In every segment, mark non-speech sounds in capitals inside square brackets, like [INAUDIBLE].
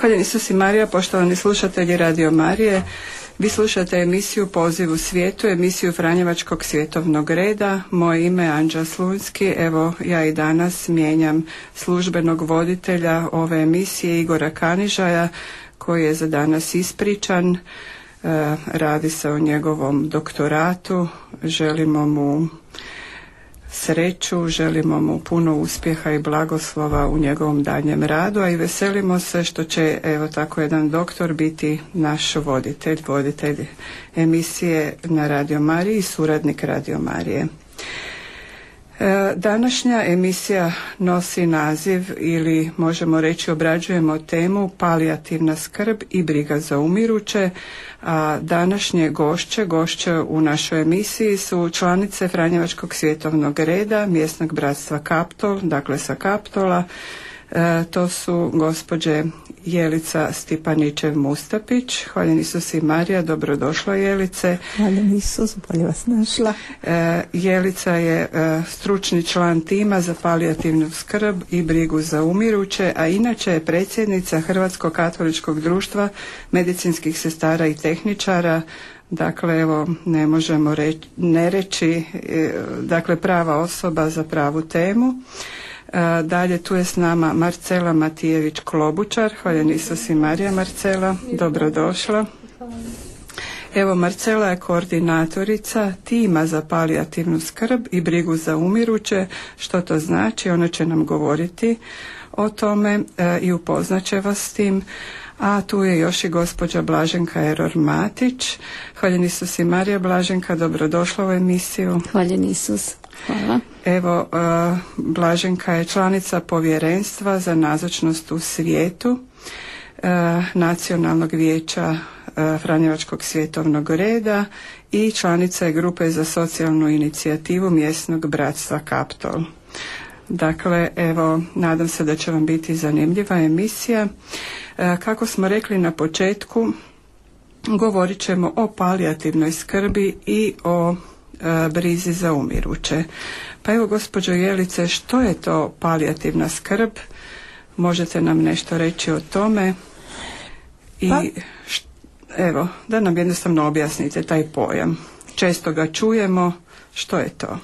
Hvala Isus i Marija, poštovani slušatelji Radio Marije. Vi slušate emisiju Poziv u svijetu, emisiju Franjevačkog svjetovnog reda. Moje ime je Anđa Slunski. Evo, ja i danas mijenjam službenog voditelja ove emisije Igora Kanižaja, koji je za danas ispričan. E, radi se o njegovom doktoratu. Želimo mu sreću, želimo mu puno uspjeha i blagoslova u njegovom daljem radu, a i veselimo se što će evo tako jedan doktor biti naš voditelj, voditelj emisije na Radio Mariji i suradnik Radio Marije. E, današnja emisija nosi naziv ili možemo reći obrađujemo temu palijativna skrb i briga za umiruće, a današnje gošće, gošće u našoj emisiji su članice Franjevačkog svjetovnog reda, mjesnog bratstva Kaptol, dakle sa Kaptola, to su gospođe Jelica Stipanićev Mustapić. Hvala Isus i Marija, dobrodošla Jelice. Hvala Isus, bolje vas našla. E, Jelica je e, stručni član tima za palijativnu skrb i brigu za umiruće, a inače je predsjednica Hrvatskog katoličkog društva medicinskih sestara i tehničara Dakle, evo, ne možemo reći, ne reći, dakle, prava osoba za pravu temu. Dalje tu je s nama Marcela Matijević Klobučar. Hvala Isus i Marija Marcela. Dobrodošla. Evo Marcela je koordinatorica tima za palijativnu skrb i brigu za umiruće. Što to znači? Ona će nam govoriti o tome e, i upoznaće vas s tim. A tu je još i gospođa Blaženka Eror Matić. Hvala Isus i Marija Blaženka, dobrodošla u emisiju. Hvala Isus. Hvala. Evo, e, Blaženka je članica povjerenstva za nazočnost u svijetu e, Nacionalnog vijeća e, Franjevačkog svjetovnog reda i članica je grupe za socijalnu inicijativu mjesnog bratstva Kaptol. Dakle, evo, nadam se da će vam biti zanimljiva emisija. Kako smo rekli na početku, govorit ćemo o palijativnoj skrbi i o brizi za umiruće. Pa evo gospođo Jelice, što je to palijativna skrb? Možete nam nešto reći o tome? I pa... evo, da nam jednostavno objasnite taj pojam. Često ga čujemo, što je to?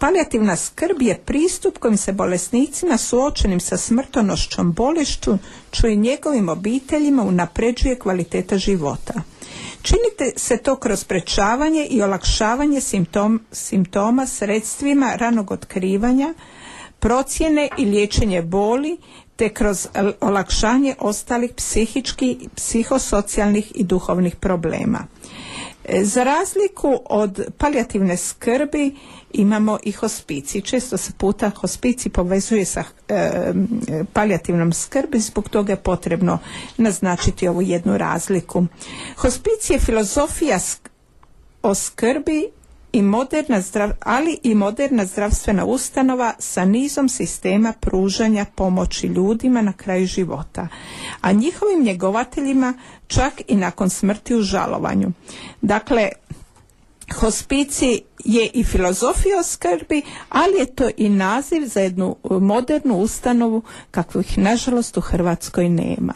Palijativna skrb je pristup kojim se bolesnicima suočenim sa smrtonošćom bolešću čuje njegovim obiteljima unapređuje kvaliteta života. Činite se to kroz sprečavanje i olakšavanje simptom, simptoma sredstvima ranog otkrivanja, procjene i liječenje boli te kroz olakšanje ostalih psihičkih, psihosocijalnih i duhovnih problema. E, za razliku od palijativne skrbi imamo i hospici. Često se puta hospici povezuje sa e, palijativnom skrbi, zbog toga je potrebno naznačiti ovu jednu razliku. Hospici je filozofija o skrbi i moderna zdrav, ali i moderna zdravstvena ustanova sa nizom sistema pružanja pomoći ljudima na kraju života, a njihovim njegovateljima čak i nakon smrti u žalovanju. Dakle, Hospici je i filozofija skrbi, ali je to i naziv za jednu modernu ustanovu kakvih nažalost u Hrvatskoj nema.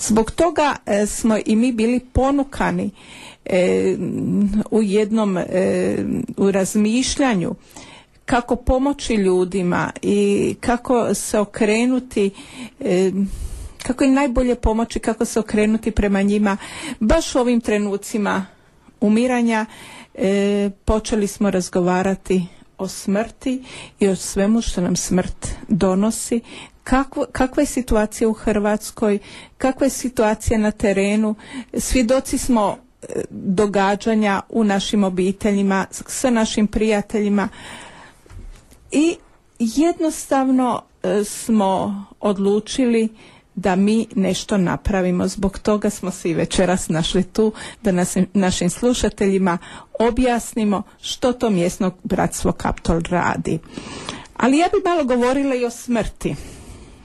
Zbog toga e, smo i mi bili ponukani e, u jednom e, u razmišljanju kako pomoći ljudima i kako se okrenuti kako je najbolje pomoći kako se okrenuti prema njima baš u ovim trenucima umiranja e, počeli smo razgovarati o smrti i o svemu što nam smrt donosi, Kakvo, kakva je situacija u Hrvatskoj, kakva je situacija na terenu, svjedoci smo e, događanja u našim obiteljima, sa našim prijateljima. I jednostavno e, smo odlučili da mi nešto napravimo. Zbog toga smo se i večeras našli tu da nas, našim slušateljima objasnimo što to mjesno bratstvo Kaptol radi. Ali ja bi malo govorila i o smrti.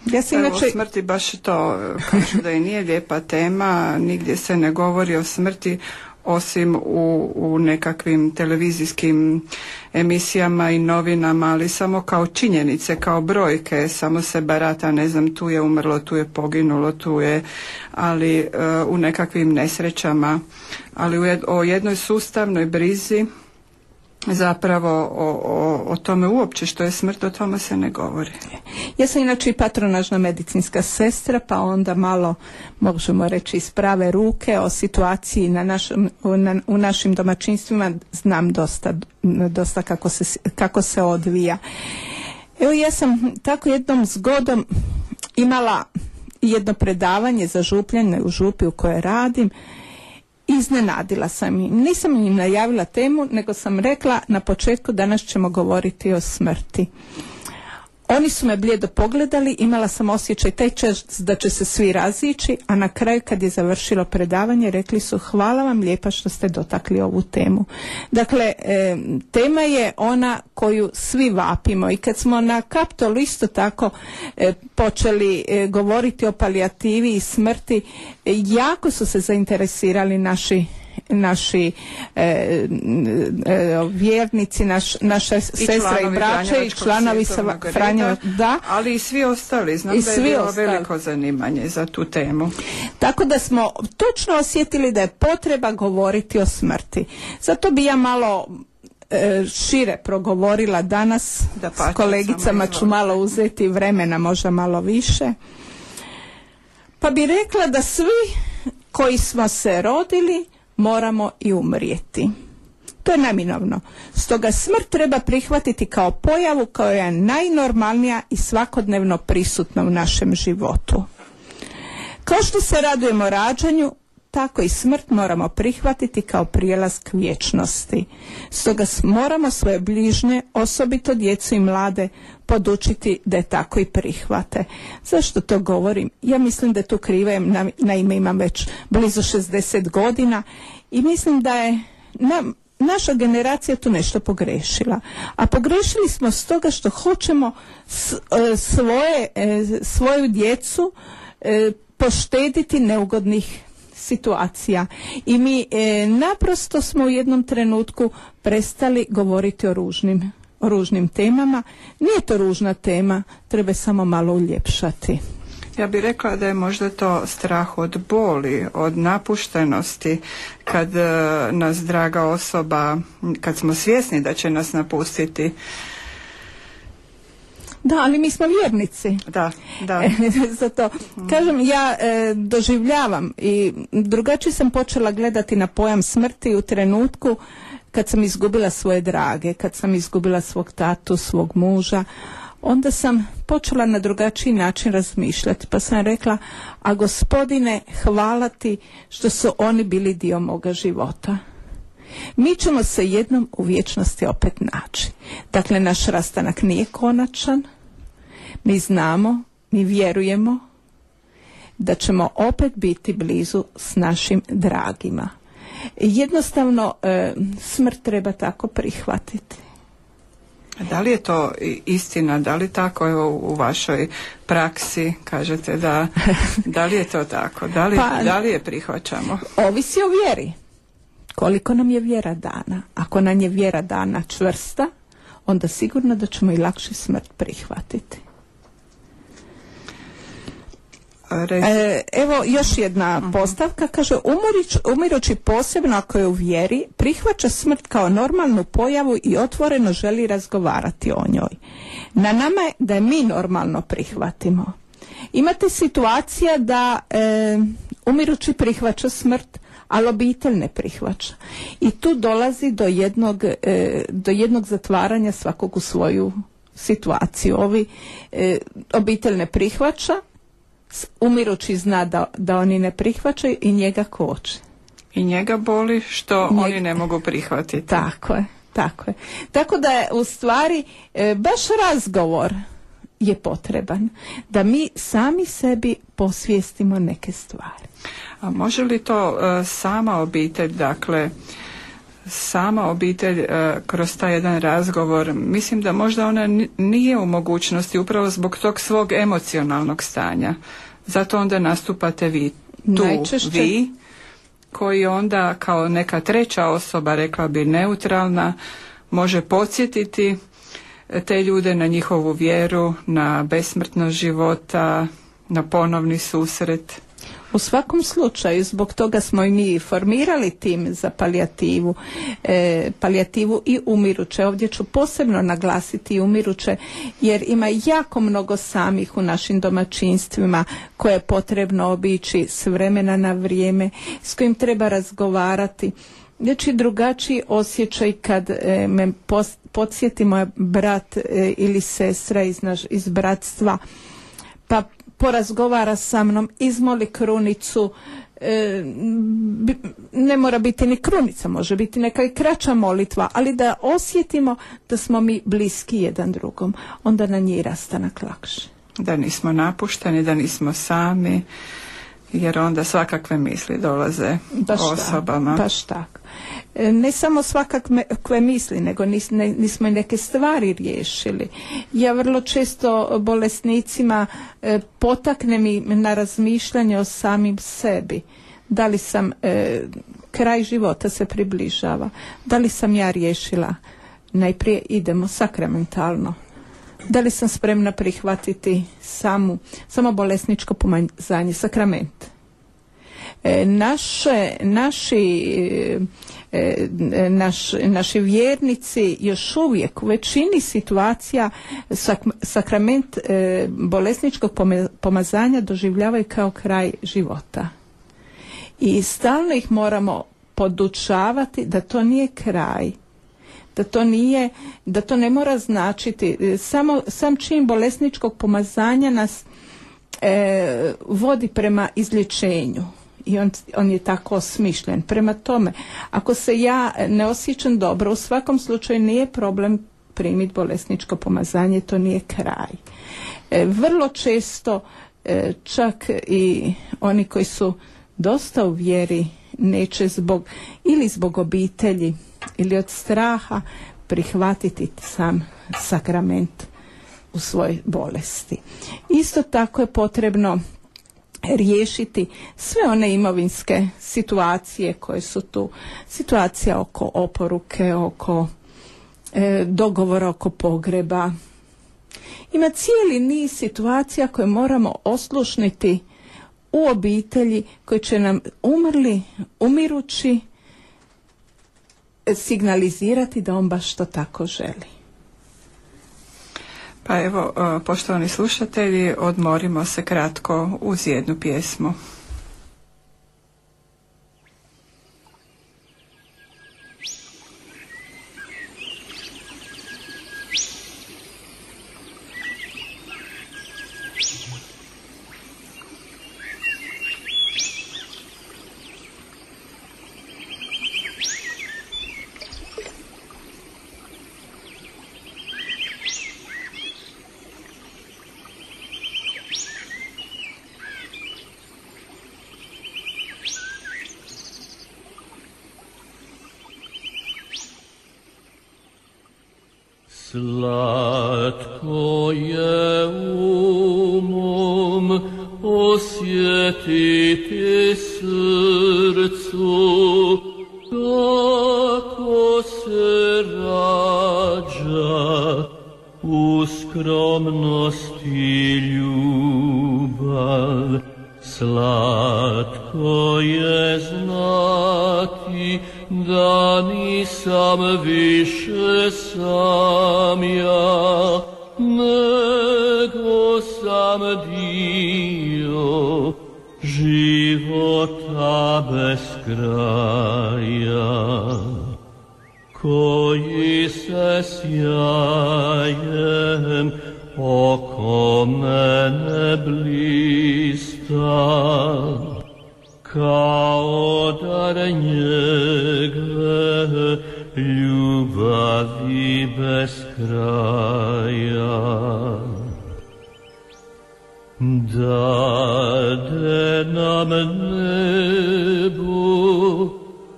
Ja se inače... O smrti baš to kažu da i nije lijepa tema, nigdje se ne govori o smrti osim u, u nekakvim televizijskim emisijama i novinama, ali samo kao činjenice, kao brojke, samo se barata, ne znam, tu je umrlo, tu je poginulo, tu je, ali e, u nekakvim nesrećama, ali u o jednoj sustavnoj brizi zapravo o, o, o, tome uopće što je smrt, o tome se ne govori. Ja sam inače i patronažna medicinska sestra, pa onda malo možemo reći iz prave ruke o situaciji na našem, na, u našim domaćinstvima znam dosta, dosta kako, se, kako se odvija. Evo ja sam tako jednom zgodom imala jedno predavanje za župljanje u župi u kojoj radim iznenadila sam ih. Nisam im najavila temu, nego sam rekla na početku danas ćemo govoriti o smrti. Oni su me blijedo pogledali, imala sam osjećaj taj čas da će se svi razići, a na kraju kad je završilo predavanje rekli su hvala vam lijepa što ste dotakli ovu temu. Dakle, e, tema je ona koju svi vapimo i kad smo na Kaptolu isto tako e, počeli e, govoriti o palijativi i smrti, jako su se zainteresirali naši naši e, e, vjernici, naš, naša sestra i braća i članovi sa Franjeva, da. Ali i svi ostali, znam I da je bilo veliko zanimanje za tu temu. Tako da smo točno osjetili da je potreba govoriti o smrti. Zato bi ja malo e, šire progovorila danas da s kolegicama ću malo uzeti vremena možda malo više pa bi rekla da svi koji smo se rodili moramo i umrijeti. To je neminovno. Stoga smrt treba prihvatiti kao pojavu koja je najnormalnija i svakodnevno prisutna u našem životu. Kao što se radujemo rađanju, tako i smrt moramo prihvatiti kao prijelaz k vječnosti. Stoga moramo svoje bližnje, osobito djecu i mlade, podučiti da je tako i prihvate. Zašto to govorim? Ja mislim da tu krive, naime imam već blizu 60 godina i mislim da je naša generacija tu nešto pogrešila. A pogrešili smo stoga što hoćemo e, svoje, e, svoju djecu e, poštediti neugodnih situacija i mi naprosto smo u jednom trenutku prestali govoriti o ružnim o ružnim temama. Nije to ružna tema, treba samo malo uljepšati. Ja bih rekla da je možda to strah od boli, od napuštenosti, kad e, nas draga osoba, kad smo svjesni da će nas napustiti, da, ali mi smo vjernici. Da, da. [LAUGHS] Zato, kažem, ja e, doživljavam i drugačije sam počela gledati na pojam smrti u trenutku kad sam izgubila svoje drage, kad sam izgubila svog tatu, svog muža, onda sam počela na drugačiji način razmišljati. Pa sam rekla, a gospodine, hvala ti što su oni bili dio moga života. Mi ćemo se jednom u vječnosti opet naći. Dakle, naš rastanak nije konačan. Mi znamo, mi vjerujemo da ćemo opet biti blizu s našim dragima. Jednostavno e, smrt treba tako prihvatiti. Da li je to istina, da li tako evo, u vašoj praksi kažete da, [LAUGHS] da li je to tako, da li, pa, da li je prihvaćamo? Ovisi o vjeri. Koliko nam je vjera dana? Ako nam je vjera dana čvrsta, onda sigurno da ćemo i lakše smrt prihvatiti. E, evo još jedna mhm. postavka, kaže umirić, umirući posebno ako je u vjeri, prihvaća smrt kao normalnu pojavu i otvoreno želi razgovarati o njoj. Na nama je da je mi normalno prihvatimo. Imate situacija da e, umirući prihvaća smrt, ali obitelj ne prihvaća. I tu dolazi do jednog, e, do jednog zatvaranja svakog u svoju situaciju. Ovi e, obitelj ne prihvaća, umirući zna da, da oni ne prihvaćaju i njega koče. I njega boli što oni ne mogu prihvatiti. Tako je, tako je. Tako da je u stvari e, baš razgovor je potreban da mi sami sebi posvijestimo neke stvari. A može li to e, sama obitelj, dakle, sama obitelj e, kroz taj jedan razgovor, mislim da možda ona nije u mogućnosti upravo zbog tog svog emocionalnog stanja. Zato onda nastupate vi tu, vi, koji onda kao neka treća osoba, rekla bi neutralna, može podsjetiti te ljude na njihovu vjeru, na besmrtnost života, na ponovni susret. U svakom slučaju, zbog toga smo i mi formirali tim za palijativu, e, palijativu i umiruće. Ovdje ću posebno naglasiti umiruće jer ima jako mnogo samih u našim domaćinstvima koje je potrebno obići s vremena na vrijeme, s kojim treba razgovarati. Znači drugačiji osjećaj kad e, me podsjeti moj brat e, ili sestra iz, naš, iz bratstva pa porazgovara sa mnom, izmoli krunicu, e, ne mora biti ni krunica, može biti neka i kraća molitva, ali da osjetimo da smo mi bliski jedan drugom, onda na njih rastanak lakše. Da nismo napušteni, da nismo sami, jer onda svakakve misli dolaze baš osobama. baš tako. E, ne samo svakakve misli, nego nis, nismo i neke stvari riješili. Ja vrlo često bolesnicima e, potaknem i na razmišljanje o samim sebi. Da li sam, e, kraj života se približava, da li sam ja riješila, najprije idemo sakramentalno. Da li sam spremna prihvatiti samu, samo bolesničko pomazanje, sakrament? E, naše, naši e, naš, naši vjernici još uvijek u većini situacija sakrament e, bolesničkog pomazanja doživljavaju kao kraj života. I stalno ih moramo podučavati da to nije kraj, da to nije, da to ne mora značiti. Samo, sam čin bolesničkog pomazanja nas vodi prema izlječenju i on, on je tako smišljen. Prema tome, ako se ja ne osjećam dobro, u svakom slučaju nije problem primiti bolesničko pomazanje, to nije kraj. E, vrlo često e, čak i oni koji su dosta u vjeri neće zbog ili zbog obitelji ili od straha prihvatiti sam sakrament u svojoj bolesti. Isto tako je potrebno riješiti sve one imovinske situacije koje su tu. Situacija oko oporuke, oko e, dogovora oko pogreba. Ima cijeli niz situacija koje moramo oslušniti u obitelji koji će nam umrli, umirući, signalizirati da on baš to tako želi. Pa evo, e, poštovani slušatelji, odmorimo se kratko uz jednu pjesmu.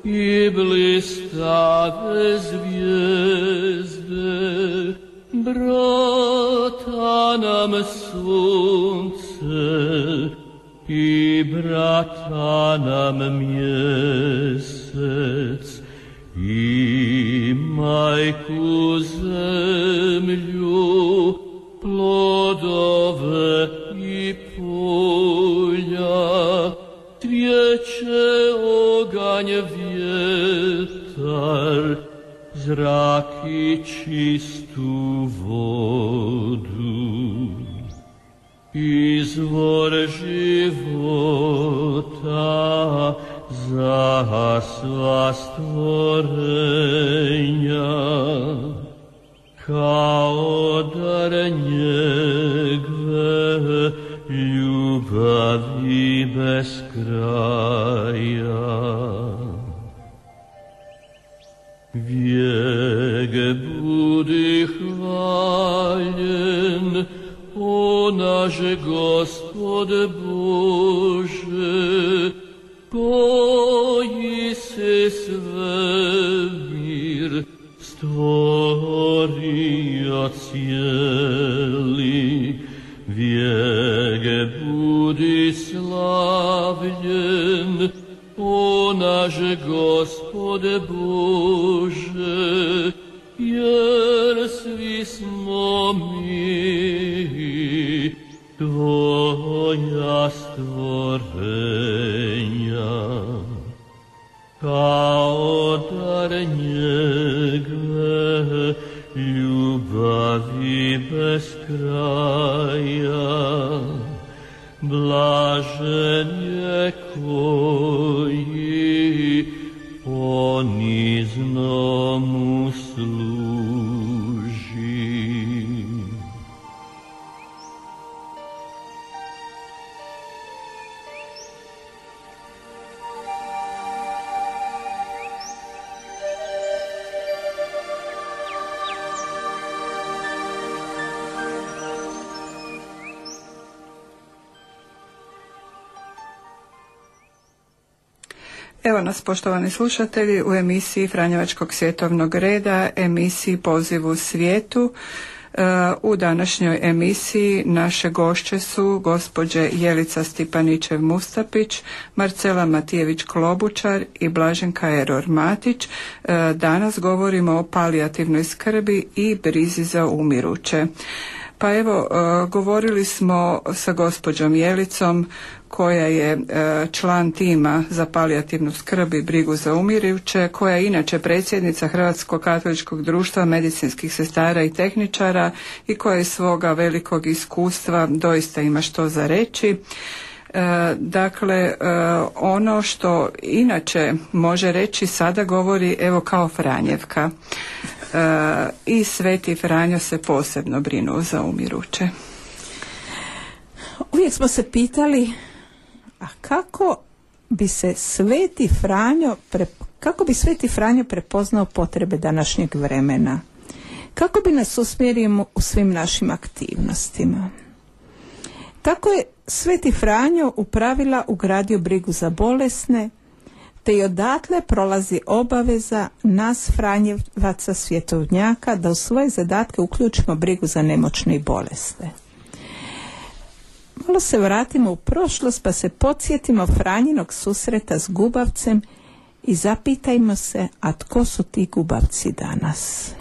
и блистали звезды, брата нам солнце, и брата нам месяц, и майку землю, i и поля, свече огонь zraki čistu vodu, izvor života za sva stvorenja, kao dar njegve ljubavi bez kraja. Wiege budy chwalien, o nasze Gospode Boże, bo Jezus wemir, storia cieli, wiege budy slawien, o naš Gospod Bože, jer svi smo mi Tvoja stvorenja. Kao dar njegve ljubavi bez kraja, blažen poštovani slušatelji, u emisiji Franjevačkog svjetovnog reda, emisiji Pozivu svijetu. E, U današnjoj emisiji naše gošće su gospođe Jelica Stipanićev Mustapić, Marcela Matijević Klobučar i Blaženka Eror Matić. E, Danas govorimo o palijativnoj skrbi i brizi za umiruće. Pa evo, e, govorili smo sa gospođom Jelicom koja je e, član tima za palijativnu skrb i brigu za umiruće, koja je inače predsjednica Hrvatskog katoličkog društva medicinskih sestara i tehničara i koja iz svoga velikog iskustva doista ima što za reći. E, dakle, ono što inače može reći sada govori evo kao Franjevka. I Sveti Franjo se posebno brinu za umiruće. Uvijek smo se pitali a kako bi se Sveti Franjo pre, kako bi Sveti Franjo prepoznao potrebe današnjeg vremena? Kako bi nas usmjerio u svim našim aktivnostima? Tako je Sveti Franjo u pravila ugradio brigu za bolesne, te i odatle prolazi obaveza nas Franjevaca svjetovnjaka da u svoje zadatke uključimo brigu za nemoćne i bolesne. Malo se vratimo u prošlost pa se podsjetimo Franjinog susreta s gubavcem i zapitajmo se, a tko su ti gubavci danas?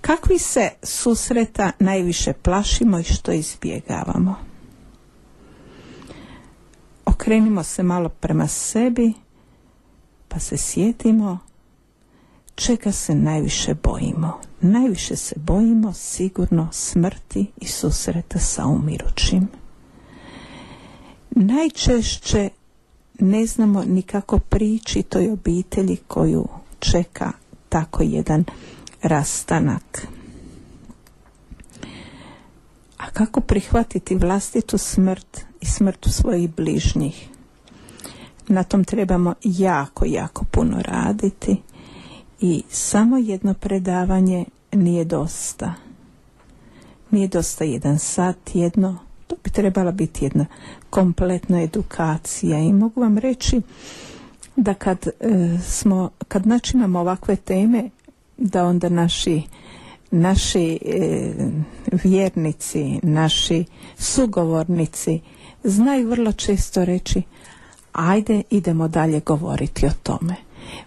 Kakvi se susreta najviše plašimo i što izbjegavamo? Okrenimo se malo prema sebi, pa se sjetimo čega se najviše bojimo. Najviše se bojimo sigurno smrti i susreta sa umirućim. Najčešće ne znamo nikako prići toj obitelji koju čeka tako jedan rastanak. A kako prihvatiti vlastitu smrt i smrt svojih bližnjih? Na tom trebamo jako, jako puno raditi i samo jedno predavanje nije dosta. Nije dosta jedan sat jedno, to bi trebala biti jedna kompletna edukacija i mogu vam reći da kad e, smo, kad načinamo ovakve teme, da onda naši naši e, vjernici, naši sugovornici znaju vrlo često reći ajde idemo dalje govoriti o tome.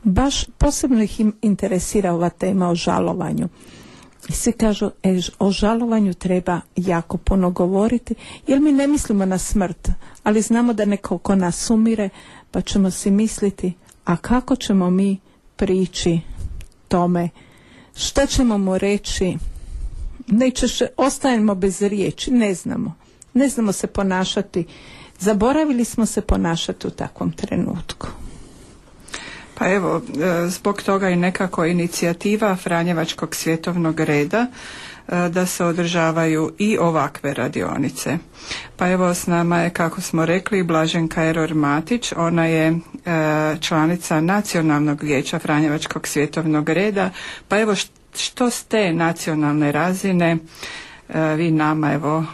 Baš posebno ih im interesira ova tema o žalovanju. Svi kažu, e, o žalovanju treba jako puno govoriti, jer mi ne mislimo na smrt, ali znamo da neko ko nas umire, pa ćemo si misliti, a kako ćemo mi prići tome, šta ćemo mu reći, nećeš, ostajemo bez riječi, ne znamo. Ne znamo se ponašati. Zaboravili smo se ponašati u takvom trenutku. Pa evo, e, zbog toga i nekako inicijativa Franjevačkog svjetovnog reda e, da se održavaju i ovakve radionice. Pa evo s nama je, kako smo rekli, Blaženka Eror Matić, ona je e, članica Nacionalnog vijeća Franjevačkog svjetovnog reda. Pa evo što s te nacionalne razine vi nama, evo,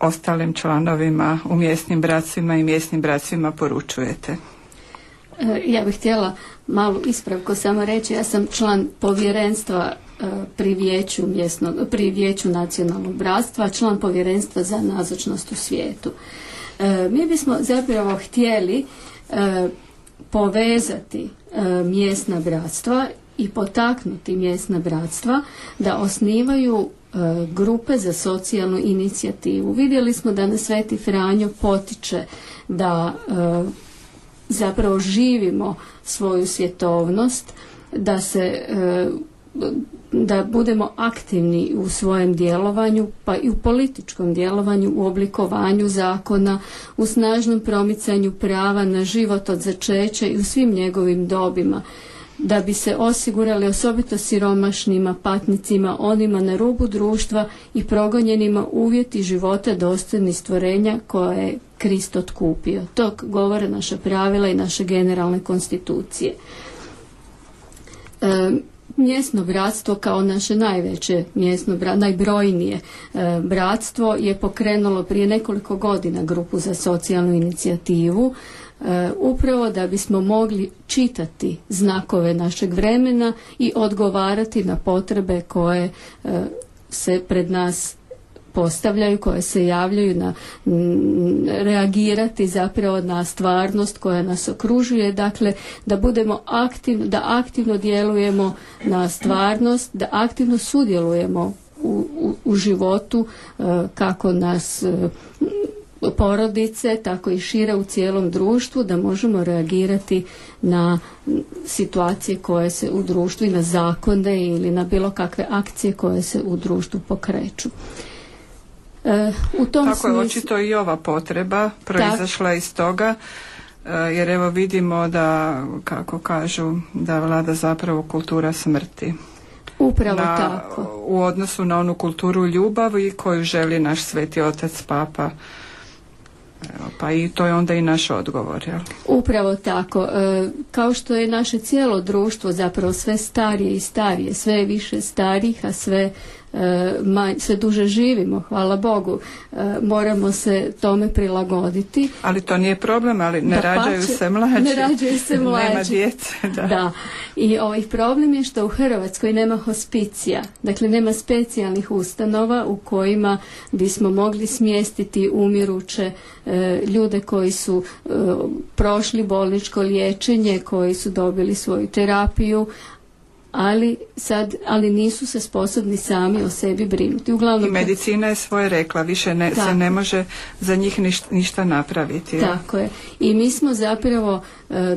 ostalim članovima u mjesnim bratstvima i mjesnim bratstvima poručujete? Ja bih htjela malu ispravku samo reći. Ja sam član povjerenstva e, pri vijeću, mjesnog, pri vijeću nacionalnog bratstva, član povjerenstva za nazočnost u svijetu. E, mi bismo zapravo htjeli e, povezati mjesna bratstva i potaknuti mjesna bratstva da osnivaju grupe za socijalnu inicijativu. Vidjeli smo da na Sveti Franjo potiče da zapravo živimo svoju svjetovnost, da se e, da budemo aktivni u svojem djelovanju, pa i u političkom djelovanju, u oblikovanju zakona, u snažnom promicanju prava na život od začeća i u svim njegovim dobima da bi se osigurali osobito siromašnima, patnicima, onima na rubu društva i progonjenima uvjeti života dostojni stvorenja koje je Krist otkupio. To govore naša pravila i naše generalne konstitucije. E, mjesno bratstvo kao naše najveće mjesno najbrojnije bratstvo je pokrenulo prije nekoliko godina grupu za socijalnu inicijativu upravo da bismo mogli čitati znakove našeg vremena i odgovarati na potrebe koje e, se pred nas postavljaju, koje se javljaju na reagirati zapravo na stvarnost koja nas okružuje, dakle da budemo aktivno, da aktivno djelujemo na stvarnost, da aktivno sudjelujemo u, u, u životu e, kako nas porodice, tako i šire u cijelom društvu, da možemo reagirati na situacije koje se u društvu i na zakone ili na bilo kakve akcije koje se u društvu pokreću. E, u tom Tako je očito i ova potreba proizašla iz toga e, jer evo vidimo da kako kažu da vlada zapravo kultura smrti. Upravo tako. U odnosu na onu kulturu ljubavi koju želi naš sveti otac papa pa i to je onda i naš odgovor. Jel? Upravo tako. E, kao što je naše cijelo društvo zapravo sve starije i starije, sve više starih, a sve E, sve duže živimo, hvala Bogu, e, moramo se tome prilagoditi. Ali to nije problem, ali ne rađaju se mlađi. Ne rađaju se [LAUGHS] mlađi. nema djece, da. da. I ovaj problem je što u Hrvatskoj nema hospicija, dakle nema specijalnih ustanova u kojima bismo mogli smjestiti umiruće e, ljude koji su prošli bolničko liječenje, koji su dobili svoju terapiju, ali sad ali nisu se sposobni sami o sebi brinuti. Uglavnom, I medicina je svoje rekla, više ne, se ne može za njih ništa, napraviti. Tako je. I mi smo zapravo, e,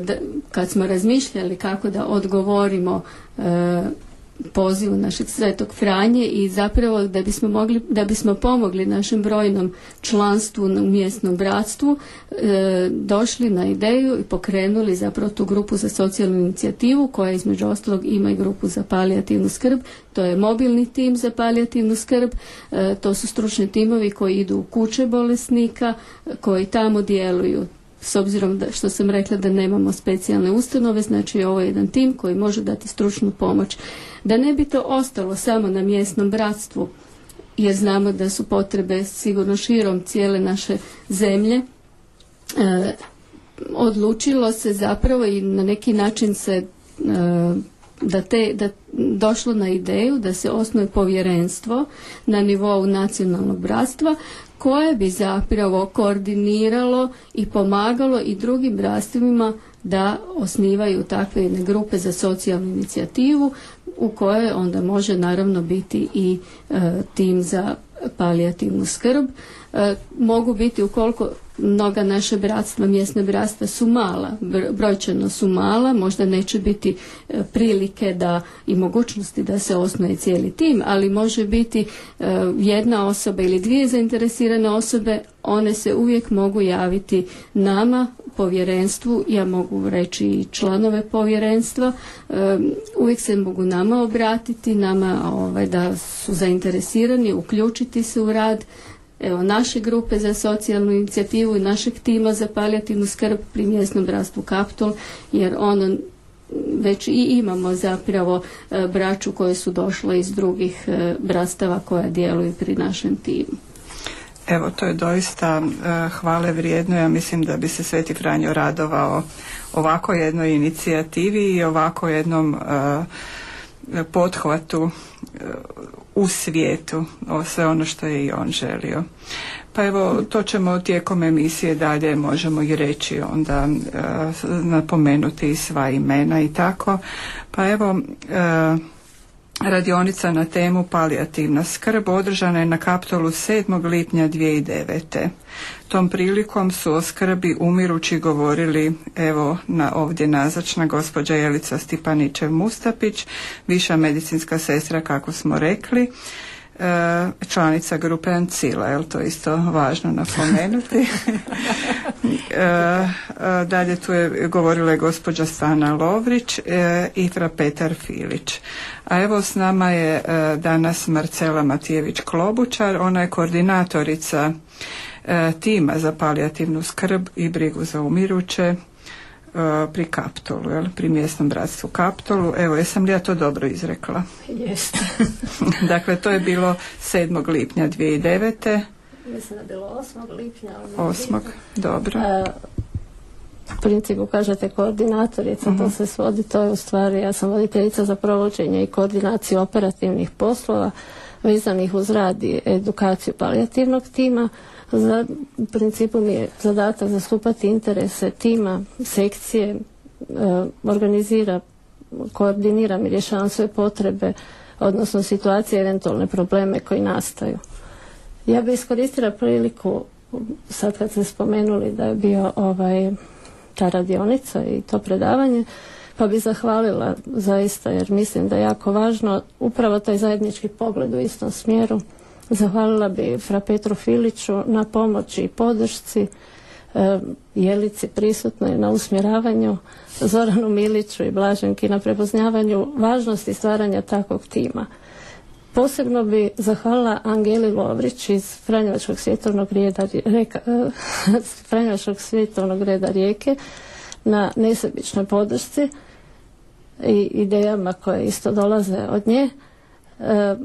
kad smo razmišljali kako da odgovorimo e, pozivu našeg svetog Franje i zapravo da bismo mogli, da bismo pomogli našem brojnom članstvu u mjesnom bratstvu e, došli na ideju i pokrenuli zapravo tu grupu za socijalnu inicijativu koja između ostalog ima i grupu za palijativnu skrb. To je mobilni tim za palijativnu skrb. E, to su stručni timovi koji idu u kuće bolesnika koji tamo djeluju s obzirom da što sam rekla da nemamo specijalne ustanove, znači ovo je jedan tim koji može dati stručnu pomoć. Da ne bi to ostalo samo na mjesnom bratstvu, jer znamo da su potrebe sigurno širom cijele naše zemlje, e, odlučilo se zapravo i na neki način se e, da te da došlo na ideju da se osnuje povjerenstvo na nivou nacionalnog bratstva koje bi zapravo koordiniralo i pomagalo i drugim brastvima da osnivaju takve jedne grupe za socijalnu inicijativu u kojoj onda može naravno biti i e, tim za palijativnu skrb. E, mogu biti ukoliko mnoga naše bratstva, mjesne bratstva su mala, brojčano su mala, možda neće biti e, prilike da i mogućnosti da se osnuje cijeli tim, ali može biti e, jedna osoba ili dvije zainteresirane osobe, one se uvijek mogu javiti nama, povjerenstvu, ja mogu reći i članove povjerenstva, uvijek se mogu nama obratiti, nama ovaj, da su zainteresirani, uključiti se u rad evo, naše grupe za socijalnu inicijativu i našeg tima za palijativnu skrb pri mjesnom bratstvu Kaptol, jer ono već i imamo zapravo e, braću koje su došle iz drugih e, brastava koja djeluju pri našem timu. Evo, to je doista e, hvale vrijedno. Ja mislim da bi se Sveti Franjo radovao ovako jednoj inicijativi i ovako jednom pothvatu u svijetu, o sve ono što je i on želio. Pa evo, to ćemo tijekom emisije dalje možemo i reći onda e, napomenuti sva imena i tako. Pa evo, e, radionica na temu palijativna skrb održana je na Kaptolu 7. lipnja 2009. Tom prilikom su o skrbi umirući govorili evo na ovdje nazočna gospođa Jelica Stipanićev Mustapić, viša medicinska sestra kako smo rekli, e, članica grupe Ancila, je to isto važno napomenuti. [LAUGHS] E, e, dalje tu je govorila je gospođa Stana Lovrić i fra Petar Filić. A evo s nama je danas Marcela Matijević Klobučar, ona je koordinatorica tima za palijativnu skrb i brigu za umiruće e, pri Kaptolu, jel? pri mjesnom bratstvu Kaptolu. Evo, jesam li ja to dobro izrekla? Jeste. [LAUGHS] dakle, to je bilo 7. lipnja 2009. Mislim da je bilo 8. lipnja. 8. Dobro. E, u principu kažete koordinatorica, to mhm. se svodi, to je u stvari, ja sam voditeljica za provođenje i koordinaciju operativnih poslova vezanih uz rad i edukaciju palijativnog tima, za, u principu mi je zadatak zastupati interese tima, sekcije, e, organizira, koordiniram i rješavam sve potrebe, odnosno situacije, eventualne probleme koji nastaju. Ja bih iskoristila priliku, sad kad ste spomenuli da je bio ovaj, ta radionica i to predavanje, pa bi zahvalila zaista jer mislim da je jako važno upravo taj zajednički pogled u istom smjeru Zahvalila bi fra Petru Filiću na pomoći i podršci, e, Jelici prisutnoj na usmjeravanju, Zoranu Miliću i Blaženki na prepoznavanju važnosti stvaranja takvog tima. Posebno bi zahvalila Angeli Lovrić iz Franjevačkog svjetovnog reda, reka, e, [LAUGHS] Franjevačkog svjetovnog reda rijeke na nesebičnoj podršci i idejama koje isto dolaze od nje. E,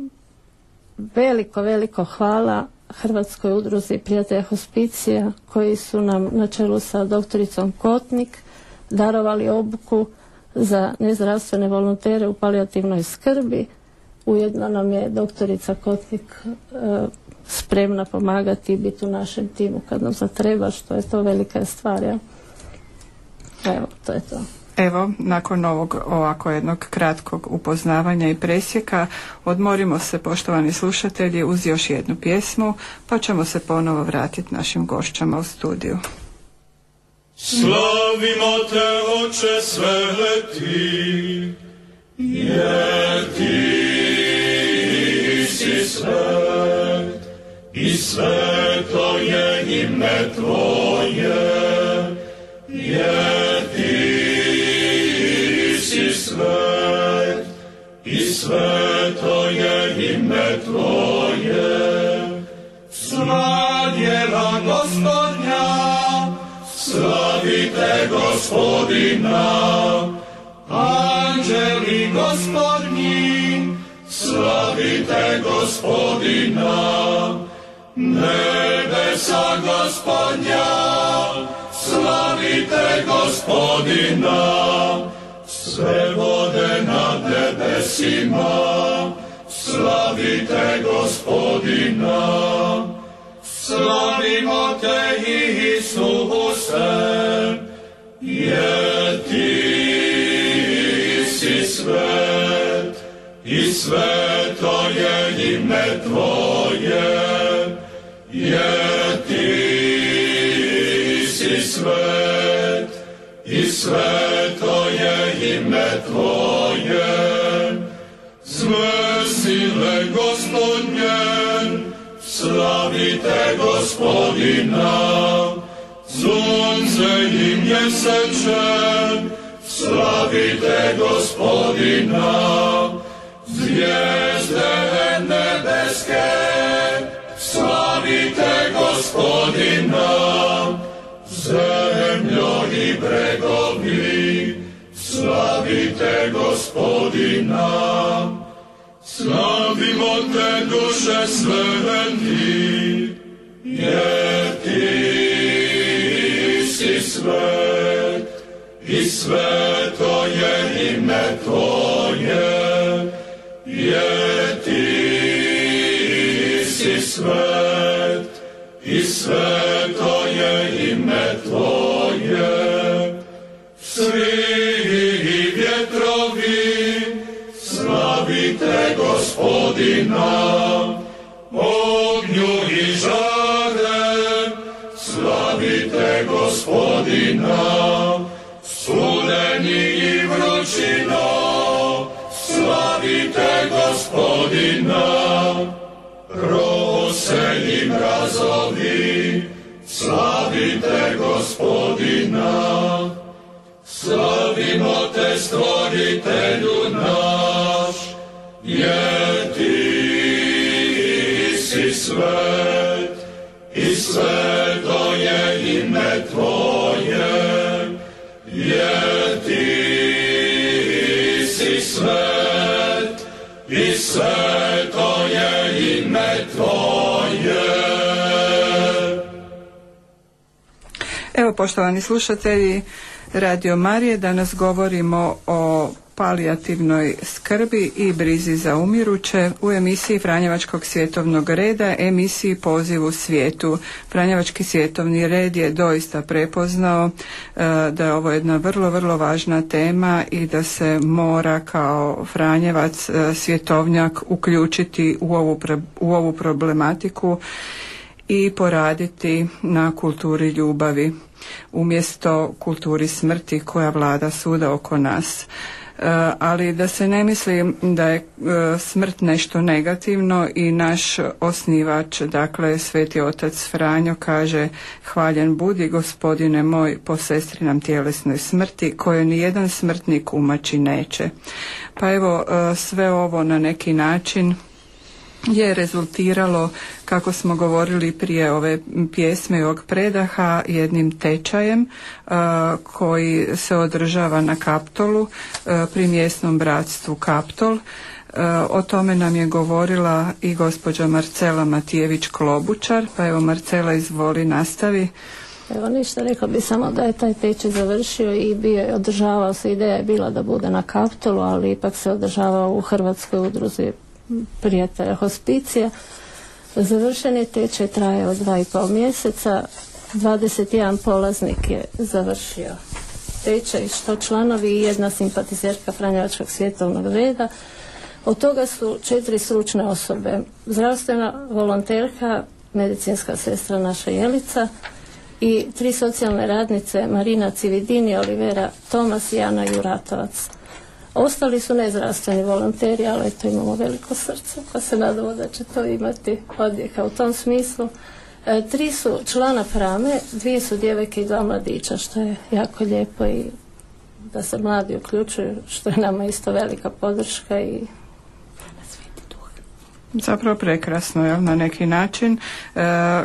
veliko, veliko hvala Hrvatskoj udruzi prijatelja hospicija koji su nam na čelu sa doktoricom Kotnik darovali obuku za nezdravstvene volontere u palijativnoj skrbi. Ujedno nam je doktorica Kotnik e, spremna pomagati i biti u našem timu kad nam zatreba, što je to velika stvar. Evo, to je to. Evo, nakon ovog ovako jednog kratkog upoznavanja i presjeka, odmorimo se, poštovani slušatelji, uz još jednu pjesmu, pa ćemo se ponovo vratiti našim gošćama u studiju. Slavimo te, oče sveti, jer ti si svet, i sveto je ime tvoje, jer svet, i sveto je ime Tvoje. Snad gospodnja, slavite gospodina, anđeli gospodnji, slavite gospodina, nebesa gospodnja, slavite gospodina, sve vode nad nebesima, slavite gospodina. Slavimo te Isuse, jer ti si svet i sveto je ime Tvoje, jer i sveto je ime Tvoje. Sve sile gospodnje, slavite gospodina, sunce i mjeseče, slavite gospodina, zvijezde nebeske, slavite gospodina, zemljo i bregovi, slavite gospodina. Slavimo te duše sveti, jer ti si svet i sveto je ime Tvoje, jer ti si svet i sveto je ime Tvoje. Svi vjetrovi, slavite gospodina, gospodina, Slavimo te stvoritelju naš, jer ti si svet i sveto je ime Tvoje, jer ti si svet i sveto poštovani slušatelji Radio Marije, danas govorimo o palijativnoj skrbi i brizi za umiruće u emisiji Franjevačkog svjetovnog reda, emisiji Poziv u svijetu. Franjevački svjetovni red je doista prepoznao e, da je ovo jedna vrlo, vrlo važna tema i da se mora kao Franjevac e, svjetovnjak uključiti u ovu, pre- u ovu problematiku i poraditi na kulturi ljubavi umjesto kulturi smrti koja vlada svuda oko nas. E, ali da se ne misli da je e, smrt nešto negativno i naš osnivač, dakle Sveti Otac Franjo kaže hvaljen budi gospodine moj po sestrinam tjelesnoj smrti koje ni jedan smrtnik umaći neće. Pa evo e, sve ovo na neki način je rezultiralo, kako smo govorili prije ove pjesme i ovog predaha, jednim tečajem a, koji se održava na Kaptolu a, pri mjesnom bratstvu Kaptol. O tome nam je govorila i gospođa Marcela Matijević-Klobučar, pa evo Marcela izvoli nastavi. Evo ništa, rekao bi samo da je taj tečaj završio i bio održavao se, ideja je bila da bude na Kaptolu, ali ipak se održavao u Hrvatskoj udruzi prijatelja hospicija. Završen je tečaj, trajao dva i pol mjeseca, 21 polaznik je završio tečaj, što članovi i jedna simpatizerka Franjevačkog svjetovnog reda. Od toga su četiri stručne osobe, zdravstvena volonterka, medicinska sestra naša Jelica i tri socijalne radnice Marina Cividini, Olivera Tomas i Ana Juratovac. Ostali su nezdravstveni volonteri, ali eto imamo veliko srce, pa se nadamo da će to imati odjeka u tom smislu. E, tri su člana Frame, dvije su djevojke i dva mladića, što je jako lijepo i da se mladi uključuju, što je nama isto velika podrška i Zapravo prekrasno, jel, na neki način, e,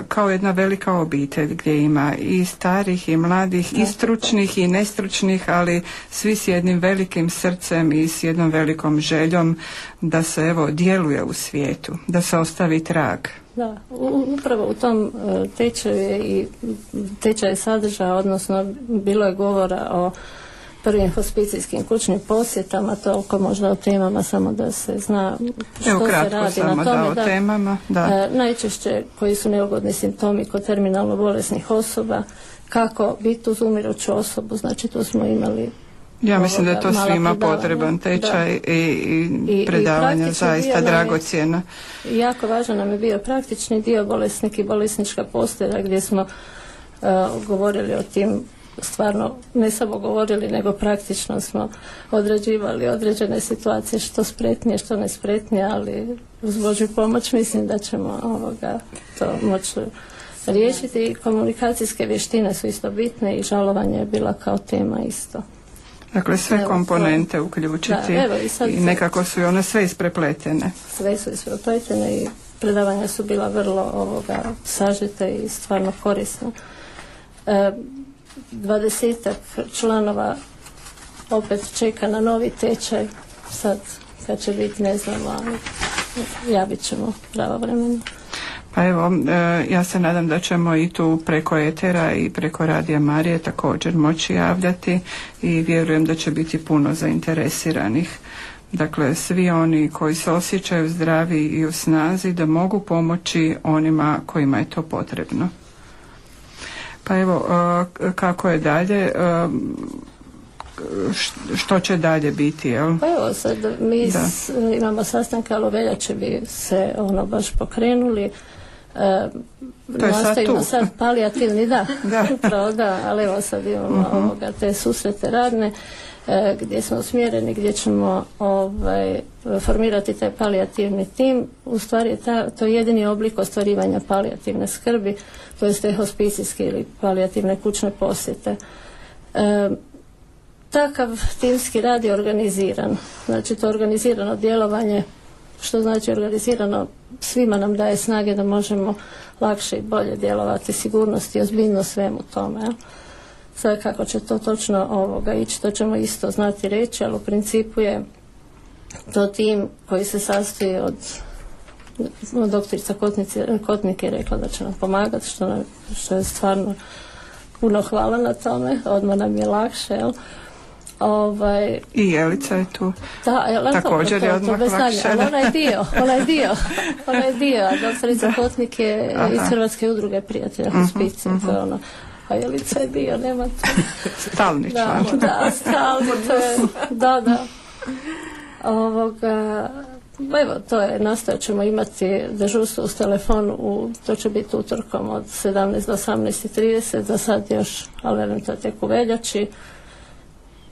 kao jedna velika obitelj gdje ima i starih i mladih, i stručnih i nestručnih, ali svi s jednim velikim srcem i s jednom velikom željom da se evo djeluje u svijetu, da se ostavi trag. Da, upravo u tom e, tečaju je i tečaj sadržaja, odnosno bilo je govora o prvim hospicijskim kućnim posjetama, toliko možda o temama samo da se zna što Evo se radi na da tome. o temama. Da. E, najčešće koji su neugodni simptomi kod terminalno bolesnih osoba, kako biti uz umiruću osobu, znači tu smo imali Ja mislim da je to svima potreban tečaj i, i, I- i predavanja praktično zaista je- dragocjena. I jako važan nam je bio praktični dio bolesnik i bolesnička postelja gdje smo e, govorili o tim stvarno ne samo govorili nego praktično smo odrađivali određene situacije što spretnije što nespretnije ali uz Božju pomoć mislim da ćemo ovoga to moći riješiti i komunikacijske vještine su isto bitne i žalovanje je bila kao tema isto Dakle, sve Evo, komponente uključiti Da, evo, i sad- i nekako su i one sve isprepletene. sve su isprepletene i predavanja su bila vrlo ovoga sažete i stvarno korisna. E, Dvadesetak članova opet čeka na novi tečaj, sad kad će biti ne znam, ali javit ćemo pravo vremena. Pa evo, e, ja se nadam da ćemo i tu preko Etera i preko Radija Marije također moći javljati i vjerujem da će biti puno zainteresiranih. Dakle, svi oni koji se osjećaju zdravi i u snazi da mogu pomoći onima kojima je to potrebno. Pa evo, kako je dalje, što će dalje biti, jel? Pa evo sad mi Da. s- imamo sastanke, ali u veljači bi se ono baš pokrenuli. E, To je sad tu. sad palijativni, da, [LAUGHS] Da. upravo da, ali evo sad imamo ovoga, te susrete radne gdje smo usmjereni, gdje ćemo ovaj, formirati taj palijativni tim. U stvari je ta, to je jedini oblik ostvarivanja palijativne skrbi, to jest te hospicijske ili palijativne kućne posjete. E, Takav timski rad je organiziran. Znači to organizirano djelovanje, što znači organizirano, svima nam daje snage da možemo lakše i bolje djelovati, sigurnost i ozbiljnost svemu tome. jel. Sad kako će to točno ovoga ići, to ćemo isto znati reći, ali u principu je to tim koji se sastoji od doktorica Kotnice, Kotnik je rekla da će nam pomagati, što, nam, što je stvarno puno hvala na tome, odmah nam je lakše, jel? Ovaj, I Jelica je tu. da, jel, Također je to, to odmah lakše, ali da. onaj dio, onaj dio, [LAUGHS] onaj dio, a doktorica Kotnik je Aha. iz Hrvatske udruge prijatelja hospicije, to je ono, a Jelica je dio, nema tu. [LAUGHS] Stalni Da, član. da, stalno, to je, [LAUGHS] da, da. Ovoga, evo, to je, nastojat ćemo imati dežurstvo uz telefon, u, to će biti utorkom od 17 do 18.30, za sad još, ali verujem to je tek u veljači.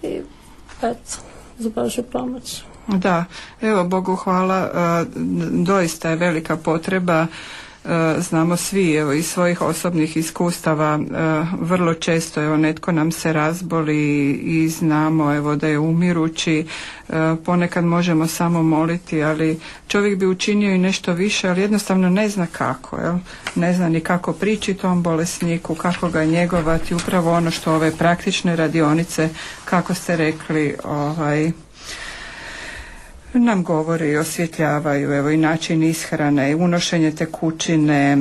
I, eto, za Božju pomoć. Da, evo Bogu hvala, e, doista je velika potreba znamo svi evo iz svojih osobnih iskustava e, vrlo često evo netko nam se razboli i znamo evo da je umirući e, ponekad možemo samo moliti ali čovjek bi učinio i nešto više ali jednostavno ne zna kako jel? ne zna ni kako prići tom bolesniku kako ga njegovati upravo ono što ove praktične radionice kako ste rekli ovaj nam govori i osvjetljavaju evo i način ishrane i unošenje tekućine e,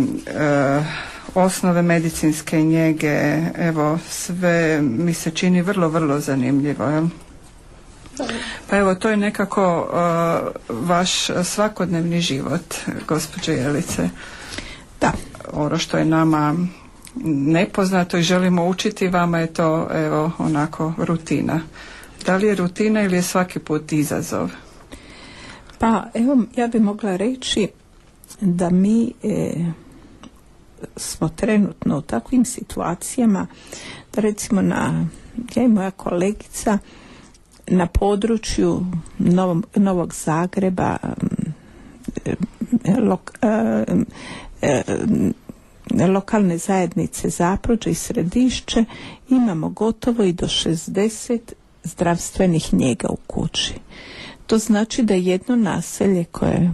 osnove medicinske njege evo sve mi se čini vrlo vrlo zanimljivo jel? pa evo to je nekako e, vaš svakodnevni život gospođo Jelice. Da, ono što je nama nepoznato i želimo učiti vama je to evo onako rutina. Da li je rutina ili je svaki put izazov pa evo ja bi mogla reći da mi e, smo trenutno u takvim situacijama da recimo na ja i moja kolegica na području Novom, Novog Zagreba m, e, lok- e, e, lokalne zajednice Zaprođe i Središće imamo gotovo i do 60 zdravstvenih njega u kući. To znači da jedno naselje koje je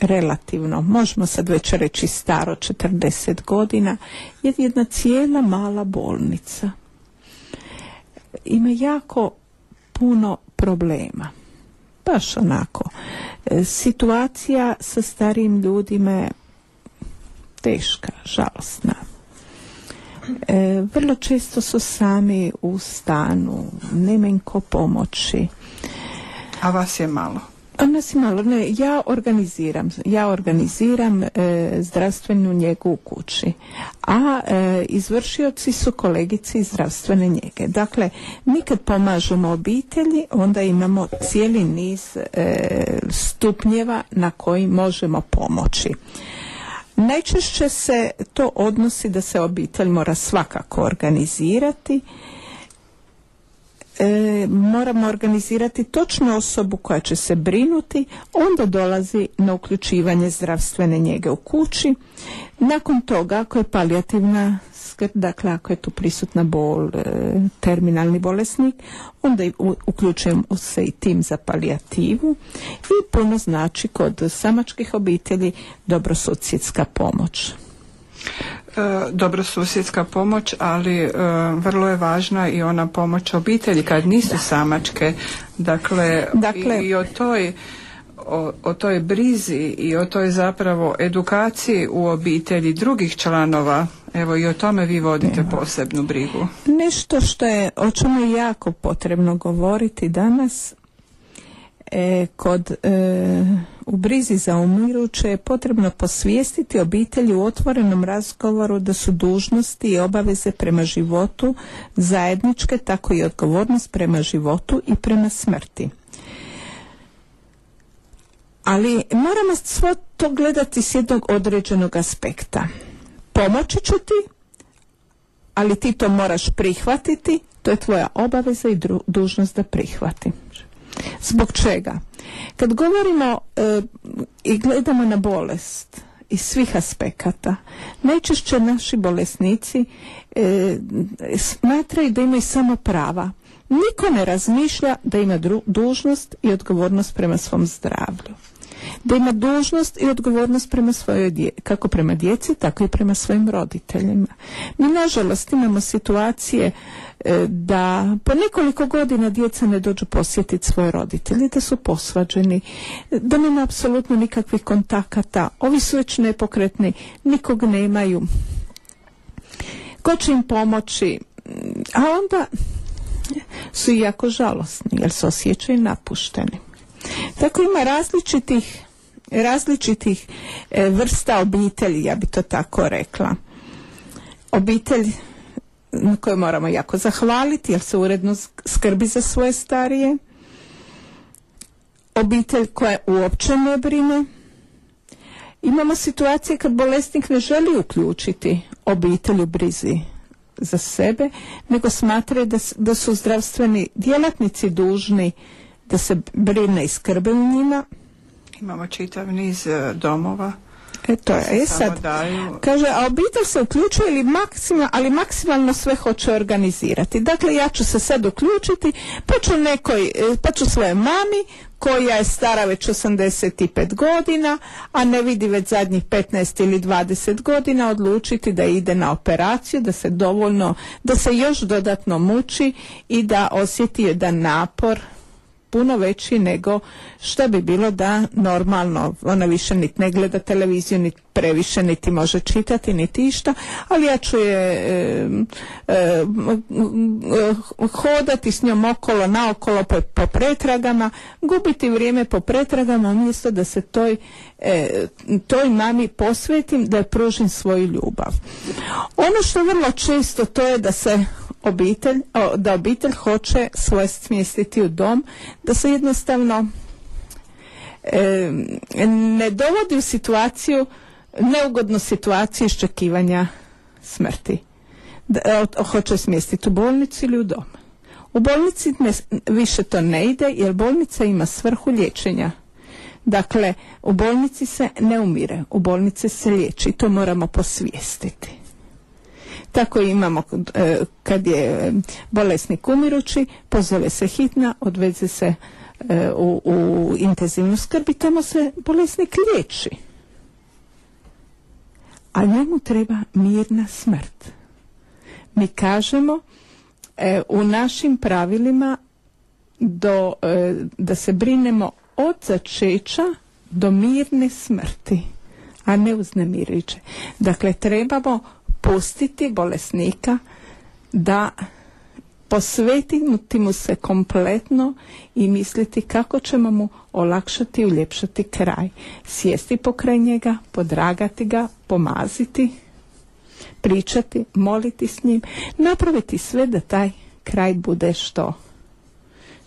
relativno, možemo sad već reći staro 40 godina, je jedna cijela mala bolnica. Ima jako puno problema. Baš onako. E, Situacija sa starijim ljudima je teška, žalosna. E, vrlo često su sami u stanu, nema im ko pomoći. A vas je malo. Nas malo, ne, ja organiziram, ja organiziram e, zdravstvenu njegu u kući, a e, izvršioci su kolegici zdravstvene njege. Dakle, mi kad pomažemo obitelji, onda imamo cijeli niz e, stupnjeva na koji možemo pomoći. Najčešće se to odnosi da se obitelj mora svakako organizirati e, moramo organizirati točnu osobu koja će se brinuti, onda dolazi na uključivanje zdravstvene njege u kući. Nakon toga, ako je palijativna skrb, dakle ako je tu prisutna bol, e, terminalni bolesnik, onda u- uključujemo se i tim za palijativu i puno znači kod samačkih obitelji dobrosusjedska pomoć. E, dobrosusjedska pomoć, ali e, vrlo je važna i ona pomoć obitelji kad nisu samačke. Dakle, Dakle- i, i o toj o, o toj brizi i o toj zapravo edukaciji u obitelji drugih članova, evo i o tome vi vodite posebnu brigu. Nešto što je, o čemu je jako potrebno govoriti danas, e, kod e, u brizi za umiruće je potrebno posvijestiti obitelji u otvorenom razgovoru da su dužnosti i obaveze prema životu zajedničke, tako i odgovornost prema životu i prema smrti. Ali moramo svo to gledati s jednog određenog aspekta. Pomoći ću ti, ali ti to moraš prihvatiti, to je tvoja obaveza i dužnost da prihvatiš. Zbog čega? Kad govorimo e, i gledamo na bolest iz svih aspekata, najčešće naši bolesnici e, smatraju da imaju samo prava. Niko ne razmišlja da ima dužnost i odgovornost prema svom zdravlju da ima dužnost i odgovornost prema svojoj dje, kako prema djeci, tako i prema svojim roditeljima. Mi nažalost imamo situacije e, da po nekoliko godina djeca ne dođu posjetiti svoje roditelje, da su posvađeni, da nema apsolutno nikakvih kontakata, ovi su već nepokretni, nikog nemaju. Ko će im pomoći? A onda su jako žalosni jer se osjećaju napušteni. Tako ima različitih različitih e, vrsta obitelji, ja bi to tako rekla. Obitelj na kojoj moramo jako zahvaliti jer se uredno sk- skrbi za svoje starije. Obitelj koja uopće ne brine. Imamo situacije kad bolesnik ne želi uključiti obitelj u brizi za sebe, nego smatraju da, da su zdravstveni djelatnici dužni da se brine i skrbe u njima. Imamo čitav niz e, domova. E to je, e sad, daju kaže, a obitelj se uključuje ili maksima, ali maksimalno sve hoće organizirati. Dakle, ja ću se sad uključiti, pa ću nekoj, e, pa ću svoje mami, koja je stara već 85 godina, a ne vidi već zadnjih 15 ili 20 godina, odlučiti da ide na operaciju, da se dovoljno, da se još dodatno muči i da osjeti jedan napor puno veći nego što bi bilo da normalno ona više niti ne gleda televiziju niti previše niti može čitati niti išta. Ali ja ću je e, e, hodati s njom okolo naokolo po, po pretragama gubiti vrijeme po pretragama umjesto da se toj e, toj mami posvetim da je pružim svoju ljubav. Ono što vrlo često to je da se obitelj, da obitelj hoće svoje smjestiti u dom, da se jednostavno e, ne dovodi u situaciju, neugodnu situaciju iščekivanja smrti. Da, e, o- hoće smjestiti u bolnicu ili u dom. U bolnici ne, više to ne ide jer bolnica ima svrhu liječenja. Dakle, u bolnici se ne umire, u bolnici se liječi. To moramo posvijestiti. Tako imamo e, kad je bolesnik umirući, pozove se hitna, odveze se e, u, u intenzivnu skrb i tamo se bolesnik liječi. A njemu treba mirna smrt. Mi kažemo e, u našim pravilima do, da se brinemo od začeća do mirne smrti, a ne uznemirujuće. Dakle, trebamo pustiti bolesnika da posvetiti mu se kompletno i misliti kako ćemo mu olakšati i uljepšati kraj. Sjesti pokraj njega, podragati ga, pomaziti, pričati, moliti s njim, napraviti sve da taj kraj bude što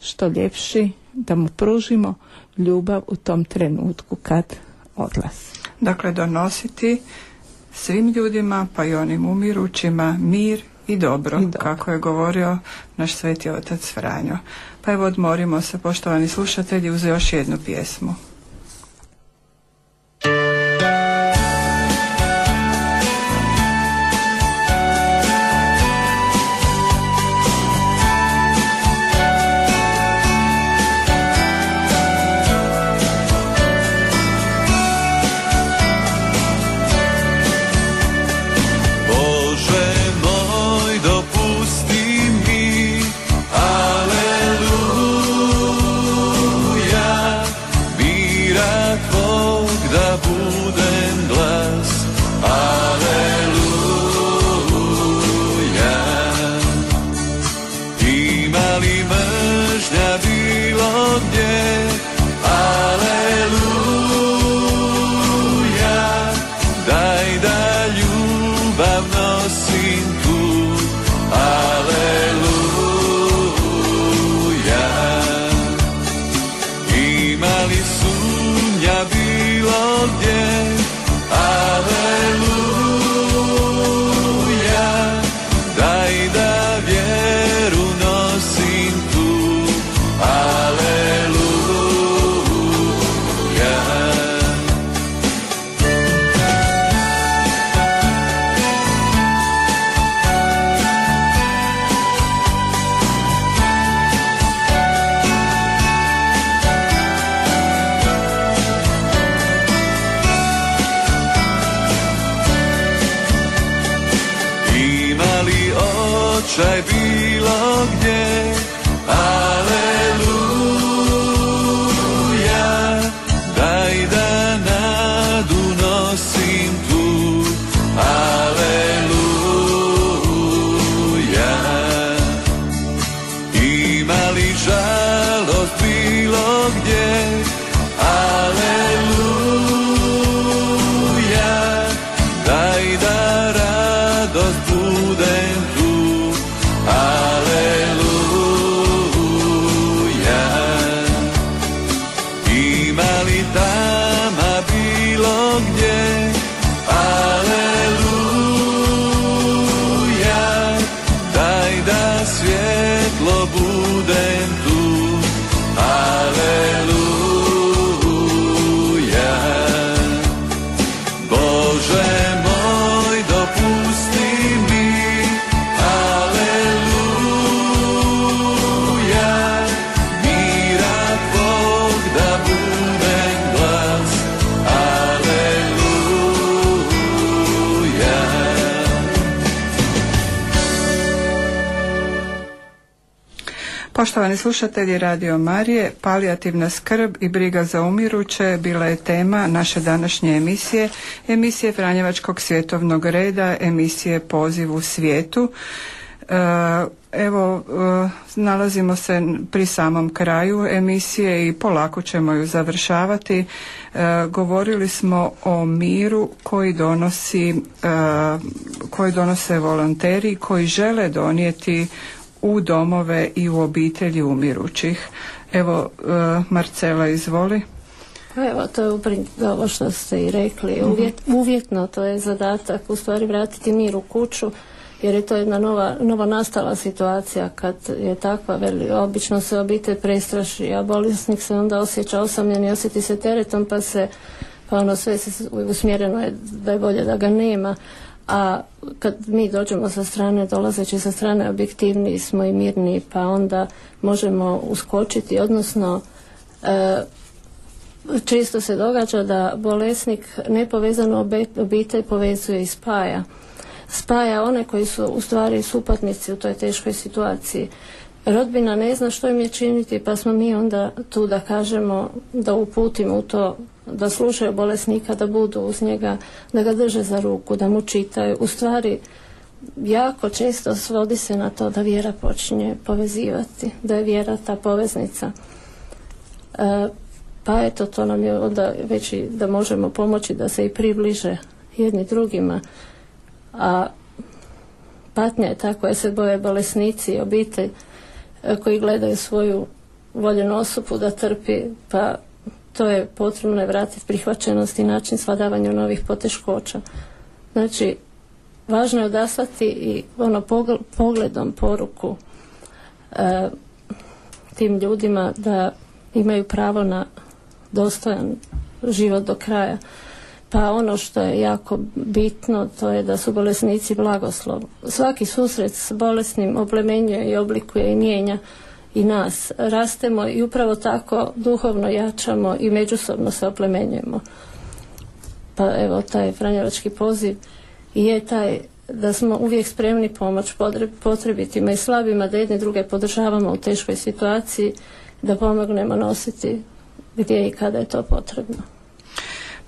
što ljepši, da mu pružimo ljubav u tom trenutku kad odlazi. Dakle, donositi svim ljudima, pa i onim umirućima, mir i dobro, I dobro. kako je govorio naš sveti otac Franjo. Pa evo odmorimo se, poštovani slušatelji, uz još jednu pjesmu. Ima Poštovani slušatelji Radio Marije, palijativna skrb i briga za umiruće bila je tema naše današnje emisije, emisije Franjevačkog svjetovnog reda, emisije Poziv u svijetu. E, Evo, e, nalazimo se pri samom kraju emisije i polako ćemo ju završavati. E, Govorili smo o miru koji donosi, koji donose volonteri koji žele donijeti u domove i u obitelji umirućih. Evo, e, Marcela, izvoli. Pa evo, to je uprin- ovo što ste i rekli. Uvjet, uvjetno to je zadatak u stvari vratiti mir u kuću jer je to jedna nova, nova nastala situacija kad je takva veli, obično se obitelj prestraši, a bolesnik se onda osjeća osamljen i osjeti se teretom pa se pa ono sve se usmjereno je da je bolje da ga nema a kad mi dođemo sa strane, dolazeći sa strane objektivniji smo i mirni pa onda možemo uskočiti, odnosno e, često se događa da bolesnik nepovezanu obe- obitelj povezuje i spaja. Spaja one koji su u stvari supatnici u toj teškoj situaciji. Rodbina ne zna što im je činiti pa smo mi onda tu da kažemo, da uputimo u to da slušaju bolesnika, da budu uz njega, da ga drže za ruku, da mu čitaju. U stvari, jako često svodi se na to da vjera počinje povezivati, da je vjera ta poveznica. E, pa eto, to nam je onda već i da možemo pomoći da se i približe jedni drugima. A patnja je ta koja se boje bolesnici i obitelj e, koji gledaju svoju voljenu osobu da trpi, pa to je potrebno je vratiti prihvaćenost i način svladavanja novih poteškoća. Znači, važno je odaslati i ono pogl- pogledom poruku e, tim ljudima da imaju pravo na dostojan život do kraja. Pa ono što je jako bitno to je da su bolesnici blagoslov. Svaki susret s bolesnim oplemenjuje i oblikuje i mijenja i nas. Rastemo i upravo tako duhovno jačamo i međusobno se oplemenjujemo. Pa evo taj franjevački poziv je taj da smo uvijek spremni pomoć potre- potrebitima i slabima, da jedni druge podržavamo u teškoj situaciji, da pomognemo nositi gdje i kada je to potrebno.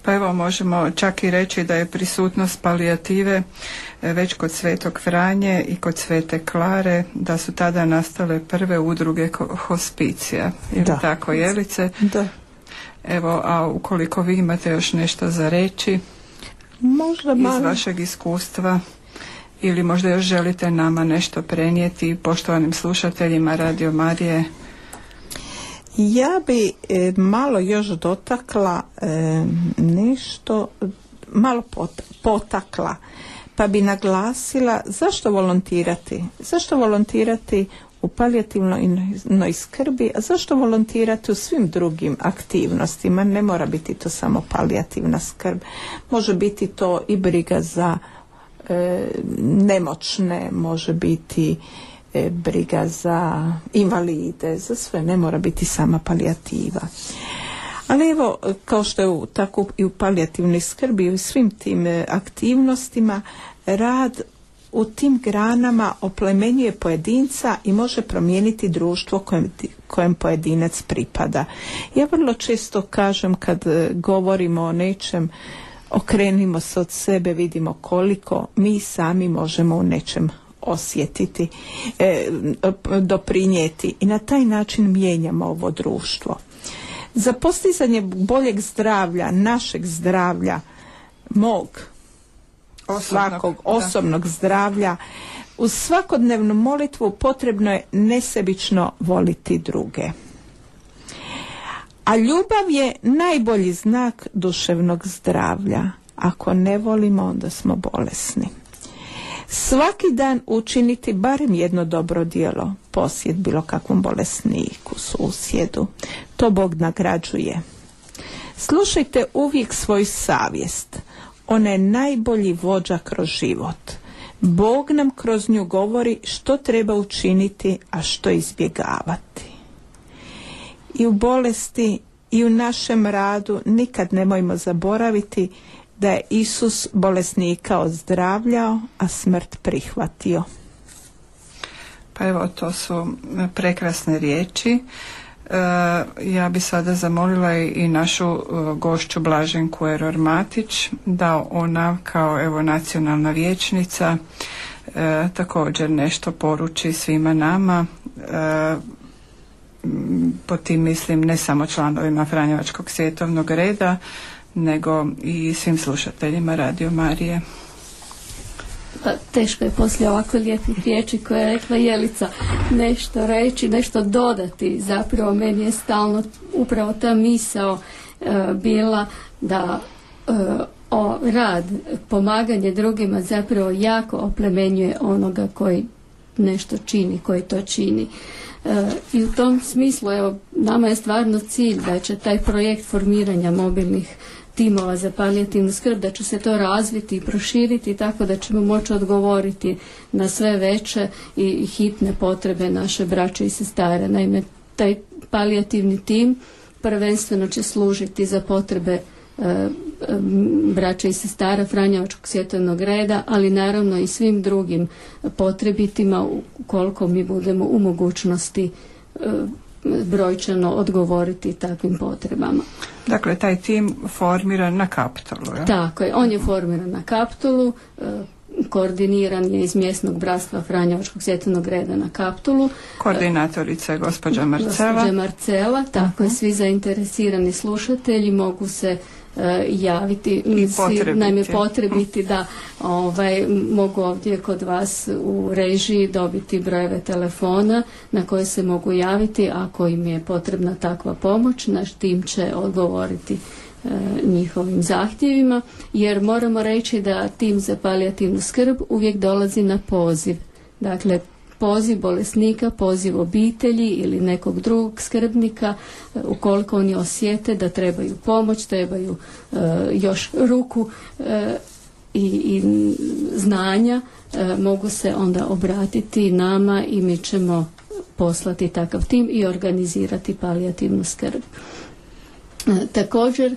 Pa evo možemo čak i reći da je prisutnost palijative e, već kod Svetog Franje i kod Svete Klare, da su tada nastale prve udruge hospicija. Je li Da. tako, Jelice? Da. Evo, a ukoliko vi imate još nešto za reći Možda iz malo. vašeg iskustva ili možda još želite nama nešto prenijeti poštovanim slušateljima Radio Marije. Ja bi e, malo još dotakla e, nešto, malo pot- potakla, pa bi naglasila zašto volontirati. Zašto volontirati u palijativnoj skrbi, a zašto volontirati u svim drugim aktivnostima? Ne mora biti to samo palijativna skrb. Može biti to i briga za e, nemoćne, može biti e, briga za invalide, za sve, ne mora biti sama palijativa. Ali evo, kao što je u, tako i u palijativnoj skrbi i u svim tim e, aktivnostima, rad u tim granama oplemenjuje pojedinca i može promijeniti društvo kojem, kojem pojedinac pripada. Ja vrlo često kažem kad e, govorimo o nečem, okrenimo se od sebe, vidimo koliko mi sami možemo u nečem osjetiti, e, doprinijeti i na taj način mijenjamo ovo društvo. Za postizanje boljeg zdravlja, našeg zdravlja, mog, svakog da. osobnog zdravlja, uz svakodnevnu molitvu potrebno je nesebično voliti druge. A ljubav je najbolji znak duševnog zdravlja. Ako ne volimo, onda smo bolesni. Svaki dan učiniti barem jedno dobro djelo, posjet bilo kakvom bolesniku, susjedu. To Bog nagrađuje. Slušajte uvijek svoju savjest. Ona je najbolji vođa kroz život. Bog nam kroz nju govori što treba učiniti, a što izbjegavati. I u bolesti i u našem radu nikad nemojmo zaboraviti da je Isus bolesnika ozdravljao, a smrt prihvatio. Pa evo, to su prekrasne riječi. E, ja bi sada zamolila i našu e, gošću Blaženku Eror Matić da ona kao evo nacionalna vijećnica e, također nešto poruči svima nama e, po tim mislim ne samo članovima Franjevačkog svjetovnog reda nego i svim slušateljima Radio Marije. Pa teško je poslije ovako lijepih riječi koje je rekla Jelica nešto reći, nešto dodati. Zapravo meni je stalno upravo ta misao e, bila da e, o rad, pomaganje drugima zapravo jako oplemenjuje onoga koji nešto čini, koji to čini. E, I u tom smislu, evo, nama je stvarno cilj da će taj projekt formiranja mobilnih timova za palijativnu skrb, da će se to razviti i proširiti tako da ćemo moći odgovoriti na sve veće i hitne potrebe naše braće i sestara. Naime, taj palijativni tim prvenstveno će služiti za potrebe e, braća i sestara Franjevačkog svjetovnog reda, ali naravno i svim drugim potrebitima ukoliko mi budemo u mogućnosti e, brojčano odgovoriti takvim potrebama. Dakle, taj tim formiran na kaptolu. jel? Tako je, on je formiran na kaptulu, e, koordiniran je iz mjesnog bratstva Franjevačkog svjetljenog reda na kaptulu. Koordinatorica je gospođa Marcela. Gospođa Marcela, tako je, svi zainteresirani slušatelji mogu se javiti, I potrebiti. naime potrebiti da ovaj, mogu ovdje kod vas u režiji dobiti brojeve telefona na koje se mogu javiti ako im je potrebna takva pomoć, naš tim će odgovoriti e, njihovim zahtjevima jer moramo reći da tim za palijativnu skrb uvijek dolazi na poziv. Dakle, poziv bolesnika, poziv obitelji ili nekog drugog skrbnika e, ukoliko oni osjete da trebaju pomoć, trebaju e, još ruku e, i, i znanja e, mogu se onda obratiti nama i mi ćemo poslati takav tim i organizirati palijativnu skrb. Također,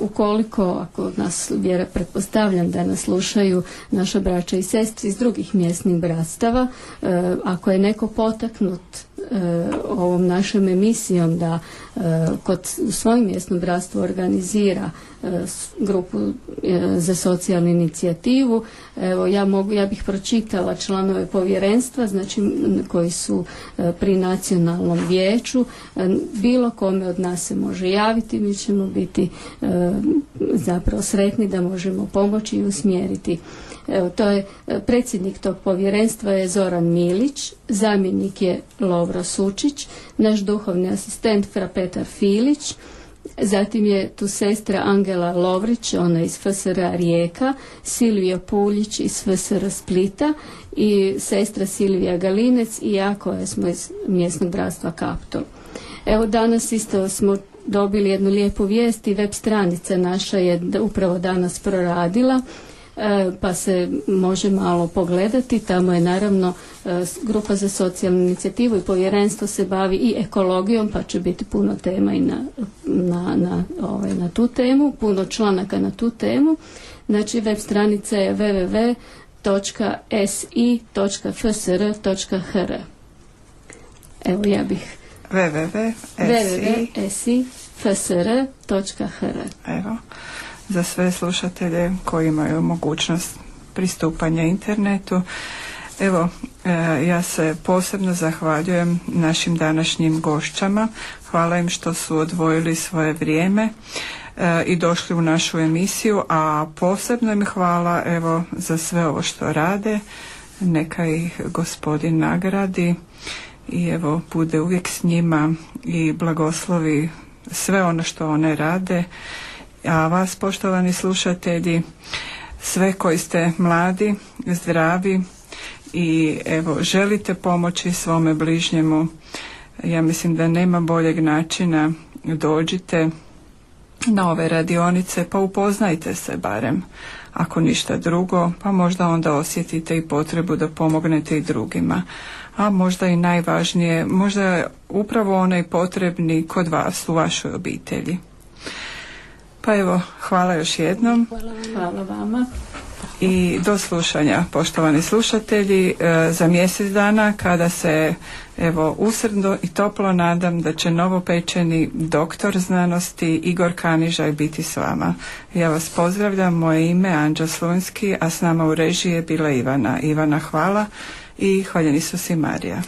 ukoliko, ako nas vjera pretpostavljam da nas slušaju naša braća i sestri iz drugih mjesnih bratstava, e, ako je neko potaknut e, ovom našom emisijom da e, kod u svojem mjesnom organizira e, grupu e, za socijalnu inicijativu, evo ja mogu, ja bih pročitala članove povjerenstva, znači koji su e, pri nacionalnom vijeću, E, bilo kome od nas se može javiti, mi ćemo biti e, zapravo sretni da možemo pomoći i usmjeriti. Evo, to je e, predsjednik tog povjerenstva je Zoran Milić, zamjenik je Lovro Sučić, naš duhovni asistent Fra Petar Filić, Zatim je tu sestra Angela Lovrić, ona iz FSR Rijeka, Silvija Puljić iz FSR Splita i sestra Silvija Galinec i ja koja smo iz mjesnog bratstva Kaptol. Evo danas isto smo dobili jednu lijepu vijest i web stranica naša je upravo danas proradila e, pa se može malo pogledati. Tamo je naravno grupa za socijalnu inicijativu i povjerenstvo se bavi i ekologijom pa će biti puno tema i na, na, na, ovaj, na tu temu, puno članaka na tu temu. Znači web stranica je www.si.fsr.hr Evo ja bih www.si www.sifsr.hr Evo, za sve slušatelje koji imaju mogućnost pristupanja internetu. Evo, e, ja se posebno zahvaljujem našim današnjim gošćama. Hvala im što su odvojili svoje vrijeme e, i došli u našu emisiju, a posebno im hvala evo za sve ovo što rade. Neka ih gospodin nagradi i evo bude uvijek s njima i blagoslovi sve ono što one rade. A vas poštovani slušatelji, sve koji ste mladi, zdravi i evo želite pomoći svome bližnjemu, ja mislim da nema boljeg načina, dođite na ove radionice pa upoznajte se barem ako ništa drugo pa možda onda osjetite i potrebu da pomognete i drugima. A možda i najvažnije možda upravo onaj potrebni kod vas u vašoj obitelji. Pa evo hvala još jednom. Hvala vama. I do slušanja poštovani slušatelji e, za mjesec dana kada se evo usrdno i toplo nadam da će novopečeni doktor znanosti Igor Kanižaj biti s vama. Ja vas pozdravljam, moje ime Anđa Slunski, a s nama u režiji je bila Ivana. Ivana hvala i hvaljeni su si Marija.